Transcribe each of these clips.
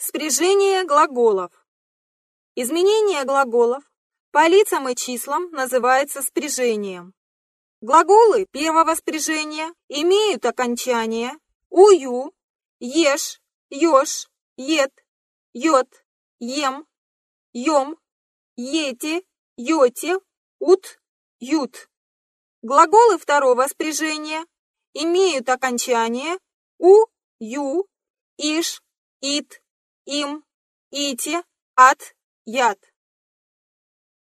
Спряжение глаголов. Изменение глаголов по лицам и числам называется спряжением. Глаголы первого спряжения имеют окончание ую, ешь, ешь, ед, йод, ем, ем, ете, йоте, ут, ют. Глаголы второго спряжения имеют окончание у, ю, иш, ит, им, ите, от, яд.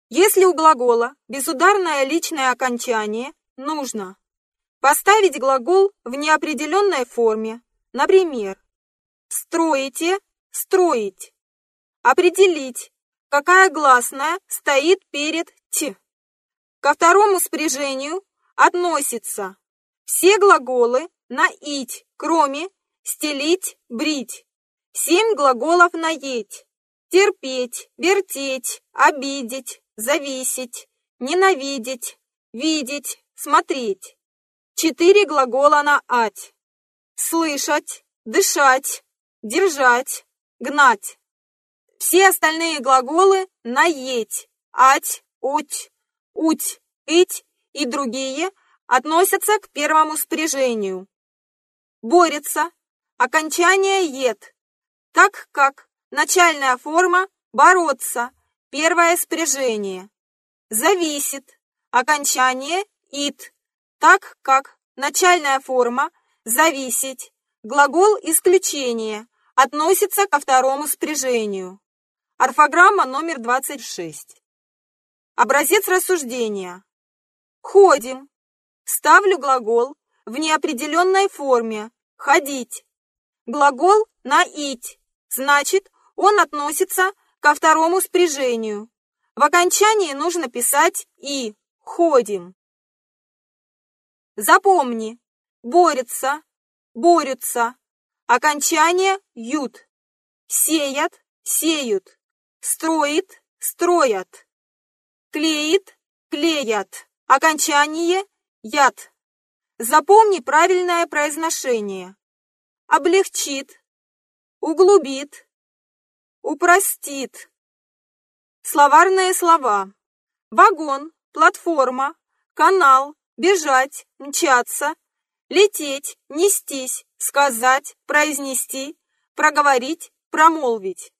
Если у глагола безударное личное окончание, нужно поставить глагол в неопределенной форме, например, строите, строить, определить, какая гласная стоит перед т. Ко второму спряжению относятся все глаголы на ить, кроме стелить, брить. Семь глаголов наеть. Терпеть, вертеть, обидеть, зависеть, ненавидеть, видеть, смотреть. Четыре глагола на ать. Слышать, дышать, держать, гнать. Все остальные глаголы наеть, ать, уть, уть, ить и другие относятся к первому спряжению. Борется, окончание ед, так как начальная форма бороться, первое спряжение. Зависит, окончание ит, так как начальная форма зависеть, глагол исключения, относится ко второму спряжению. Орфограмма номер 26. Образец рассуждения. Ходим. Ставлю глагол в неопределенной форме «ходить». Глагол на «ить», значит, он относится ко второму спряжению. В окончании нужно писать «и», «ходим». Запомни, борется, борются, окончание «ют», сеят, сеют, строит, строят, клеит, клеят, окончание «яд». Запомни правильное произношение. Облегчит, углубит, упростит. Словарные слова. Вагон, платформа, канал, бежать, мчаться, лететь, нестись, сказать, произнести, проговорить, промолвить.